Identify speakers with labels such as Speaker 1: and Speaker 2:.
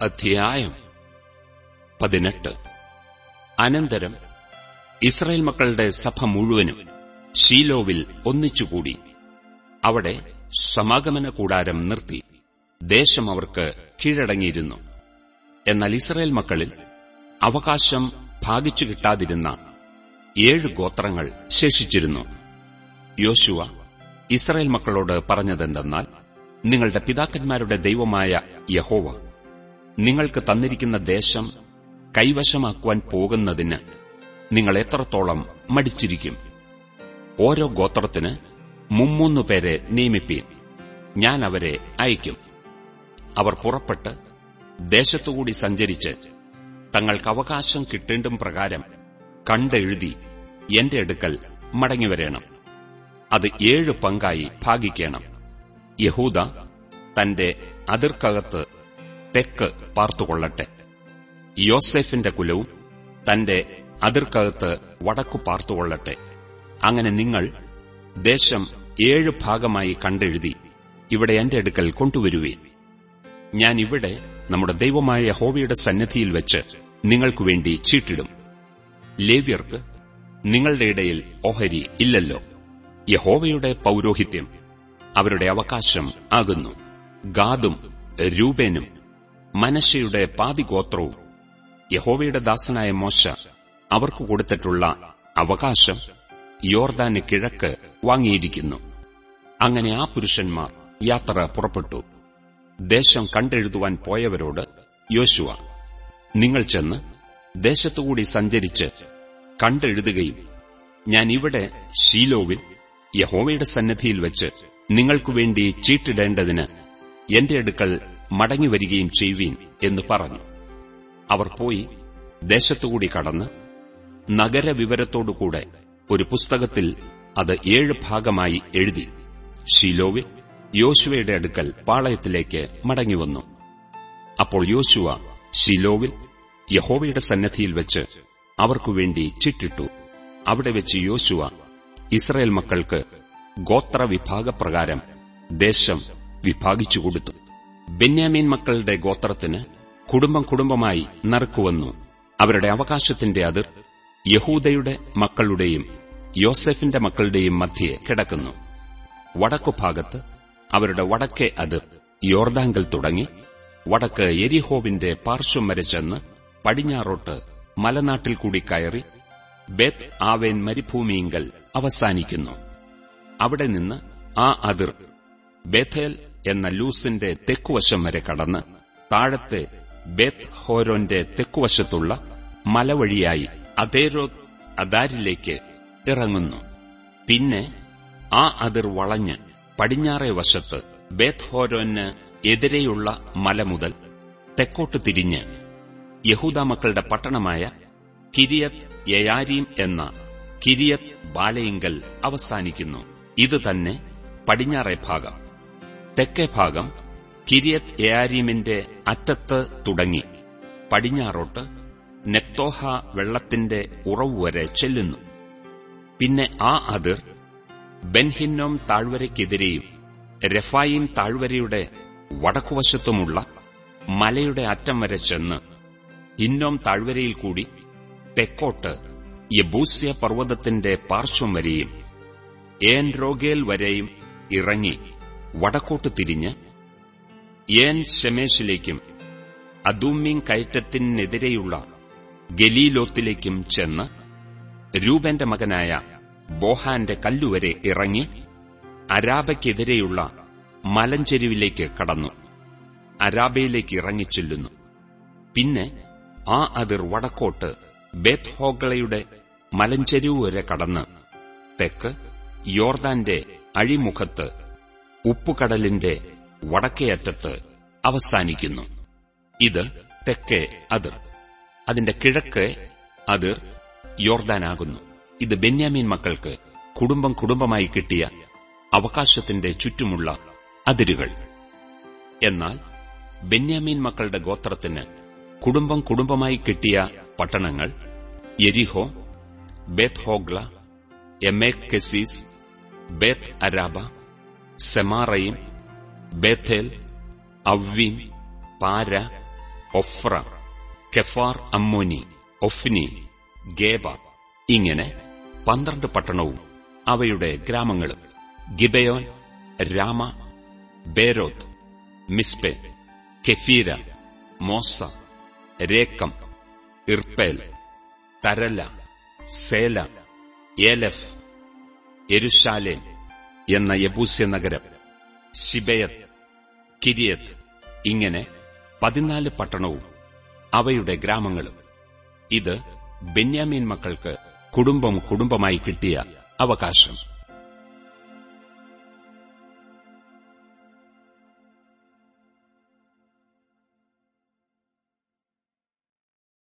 Speaker 1: അധ്യായം പതിനെട്ട്. അനന്തരം ഇസ്രായേൽ മക്കളുടെ സഭ മുഴുവനും ഷീലോവിൽ ഒന്നിച്ചുകൂടി. അവിടെ സമാഗമന കൂടാരം നിർത്തി. ദേശം അവർക്ക് കീഴടങ്ങിയിരുന്നു. എന്നാൽ ഇസ്രായേൽ മക്കളിൽ അവകാശം ഭാഗിച്ചു കിട്ടാതിരുന്ന ഏഴ് ഗോത്രങ്ങൾ ശേഷിച്ചിരുന്നു. യോശുവ ഇസ്രായേൽ മക്കളോട് പറഞ്ഞതെന്തെന്നാൽ നിങ്ങളുടെ പിതാക്കന്മാരുടെ ദൈവമായ യഹോവ നിങ്ങൾക്ക് തന്നിരിക്കുന്ന ദേശം കൈവശമാക്കുവാൻ പോകുന്നതിന് നിങ്ങൾ എത്രത്തോളം മടിച്ചിരിക്കും? ഓരോ ഗോത്രത്തിന് മുമ്മൂന്നു പേരെ നിയമിപ്പീൻ. ഞാൻ അവരെ അയക്കും. അവർ പുറപ്പെട്ട് ദേശത്തുകൂടി സഞ്ചരിച്ച് തങ്ങൾക്ക് അവകാശം കിട്ടേണ്ടും പ്രകാരം കണ്ടെഴുതി എന്റെ അടുക്കൽ മടങ്ങിവരേണം അത് ഏഴ് പങ്കായി ഭാഗിക്കണം. യഹൂദ തന്റെ അതിർക്കകത്ത് തെക്ക് പാർത്തുകൊള്ളട്ടെ. യോസെഫിന്റെ കുലവും തന്റെ അതിർക്കകത്ത് വടക്കു പാർത്തുകൊള്ളട്ടെ. അങ്ങനെ നിങ്ങൾ ദേശം ഏഴ് ഭാഗമായി കണ്ടെഴുതി ഇവിടെ എന്റെ അടുക്കൽ കൊണ്ടുവരുവീൻ. ഞാൻ ഇവിടെ നമ്മുടെ ദൈവമായ ഹോവിയുടെ സന്നിധിയിൽ വെച്ച് നിങ്ങൾക്കു വേണ്ടി ചീട്ടിടും. ലേവ്യർക്ക് നിങ്ങളുടെ ഇടയിൽ ഓഹരി ഇല്ലല്ലോ. യഹോവയുടെ പൌരോഹിത്യം അവരുടെ അവകാശം ആകുന്നു. ഗാദും രൂപേനും മനശയുടെ പാതിഗോത്രവും യഹോവയുടെ ദാസനായ മോശ അവർക്ക് കൊടുത്തിട്ടുള്ള അവകാശം യോർദാന് കിഴക്ക് വാങ്ങിയിരിക്കുന്നു. അങ്ങനെ ആ പുരുഷന്മാർ യാത്ര പുറപ്പെട്ടു. ദേശം കണ്ടെഴുതുവാൻ പോയവരോട് യോശുവ നിങ്ങൾ ചെന്ന് ദേശത്തുകൂടി സഞ്ചരിച്ച് കണ്ടെഴുതുകയും ഞാൻ ഇവിടെ ഷീലോവിൽ യഹോവയുടെ സന്നദ്ധിയിൽ വെച്ച് നിങ്ങൾക്കുവേണ്ടി ചീട്ടിടേണ്ടതിന് എന്റെ അടുക്കൽ മടങ്ങിവരികയും ചെയ്യുവീൻ എന്ന് പറഞ്ഞു. അവർ പോയി ദേശത്തുകൂടി കടന്ന് നഗരവിവരത്തോടുകൂടെ ഒരു പുസ്തകത്തിൽ അത് ഏഴ് ഭാഗമായി എഴുതി. ഷീലോവിൽ യോശുവയുടെ അടുക്കൽ പാളയത്തിലേക്ക് മടങ്ങിവന്നു. അപ്പോൾ യോശുവ ഷീലോവിൽ യഹോവയുടെ സന്നദ്ധിയിൽ വെച്ച് അവർക്കുവേണ്ടി ചിട്ടിട്ടു അവിടെ വെച്ച് യോശുവ ഇസ്രയേൽ മക്കൾക്ക് ഗോത്രവിഭാഗപ്രകാരം ദേശം വിഭാഗിച്ചു കൊടുത്തു. ബെന്യാമീൻ മക്കളുടെ ഗോത്രത്തിന് കുടുംബം കുടുംബമായി നറുക്കുവന്നു. അവരുടെ അവകാശത്തിന്റെ അതിർ യഹൂദയുടെ മക്കളുടെയും യോസെഫിന്റെ മക്കളുടെയും മധ്യേ കിടക്കുന്നു. വടക്കുഭാഗത്ത് അവരുടെ വടക്കേ അതിർ യോർദാങ്കൽ തുടങ്ങി വടക്ക് എരിഹോവിന്റെ പാർശ്വം വരെ ചെന്ന് പടിഞ്ഞാറോട്ട് മലനാട്ടിൽ കൂടി കയറി ബേത്ത് ആവേൻ മരുഭൂമിയിങ്കൽ അവസാനിക്കുന്നു. അവിടെ നിന്ന് ആ അതിർ ബേഥേൽ എന്ന ലൂസിന്റെ തെക്കുവശം വരെ കടന്ന് താഴത്തെ ബേത്ത് ഹോരോന്റെ തെക്കുവശത്തുള്ള മലവഴിയായി അതേരോ അദാരിലേക്ക് ഇറങ്ങുന്നു. പിന്നെ ആ അതിർ വളഞ്ഞ് പടിഞ്ഞാറേ വശത്ത് ബേത്ത് ഹോരോന് എതിരെയുള്ള മല മുതൽ തെക്കോട്ട് തിരിഞ്ഞ് യഹൂദ മക്കളുടെ പട്ടണമായ കിരിയത് യയാരീം എന്ന കിരിയത് ബാലയിങ്കൽ അവസാനിക്കുന്നു. ഇത് തന്നെ പടിഞ്ഞാറേ ഭാഗം. തെക്കേ ഭാഗം കിരിയത് എയാരീമിന്റെ അറ്റത്ത് തുടങ്ങി. പടിഞ്ഞാറോട്ട് നെപ്തോഹ വെള്ളത്തിന്റെ ഉറവ് വരെ ചെല്ലുന്നു. പിന്നെ ആ അതിർ ബെൻഹിന്നോം താഴ്വരയ്ക്കെതിരെയും രഫായിം താഴ്വരയുടെ വടക്കുവശത്തുമുള്ള മലയുടെ അറ്റം വരെ ചെന്ന് ഹിന്നോം താഴ്വരയിൽ കൂടി തെക്കോട്ട് യബൂസ്യ പർവതത്തിന്റെ പാർശ്വം വരെയും ഏൻ റോഗേൽ വരെയും ഇറങ്ങി. വടക്കോട്ട് തിരിഞ്ഞ് ഏൻ ഷെമേഷിലേക്കും അദൂമ്മിങ് കയറ്റത്തിനെതിരെയുള്ള ഗലീലോത്തിലേക്കും ചെന്ന് രൂപന്റെ മകനായ ബോഹാന്റെ കല്ലുവരെ ഇറങ്ങി അരാബയ്ക്കെതിരെയുള്ള മലഞ്ചെരുവിലേക്ക് കടന്നു. അരാബയിലേക്ക് ഇറങ്ങിച്ചെല്ലുന്നു. പിന്നെ ആ അതിർ വടക്കോട്ട് ബേത്ഹോഗളയുടെ മലഞ്ചെരുവ് വരെ കടന്ന് തെക്ക് യോർദാന്റെ അഴിമുഖത്ത് ഉപ്പുകടലിന്റെ വടക്കേയറ്റത്ത് അവസാനിക്കുന്നു. ഇത് തെക്കേ അതിർ അതിന്റെ കിഴക്ക് അതിർ യോർദാനാകുന്നു. ഇത് ബെന്യാമീൻ മക്കൾക്ക് കുടുംബം കുടുംബമായി കിട്ടിയ അവകാശത്തിന്റെ ചുറ്റുമുള്ള അതിരുകൾ. എന്നാൽ ബെന്യാമീൻ മക്കളുടെ ഗോത്രത്തിന് കുടുംബം കുടുംബമായി കിട്ടിയ പട്ടണങ്ങൾ എരിഹോ ബേത്ത് ഹോഗ്ല എമേക് കെസീസ് ബേത്ത് അരാബ സെമാറയും ബേഥേൽ അവ്വീം പാര ഒഫ്ര കെഫാർ അമ്മോനി ഒഫ്നി ഗേബ ഇങ്ങനെ പന്ത്രണ്ട് പട്ടണവും അവയുടെ ഗ്രാമങ്ങളും. ഗിബയോൻ രാമ ബേരോത്ത് മിസ്പെ കെഫീര മോസ രേക്കം ഇർപ്പേൽ തരല സേല ഏലഫ് എരുഷാലേം എന്ന യബൂസ്യ നഗരം ശിബയത്ത് കിരിയത്ത് ഇങ്ങനെ പതിനാല് പട്ടണവും അവയുടെ ഗ്രാമങ്ങളും. ഇത് ബെന്യാമീൻ മക്കൾക്ക് കുടുംബം കുടുംബമായി കിട്ടിയ അവകാശം.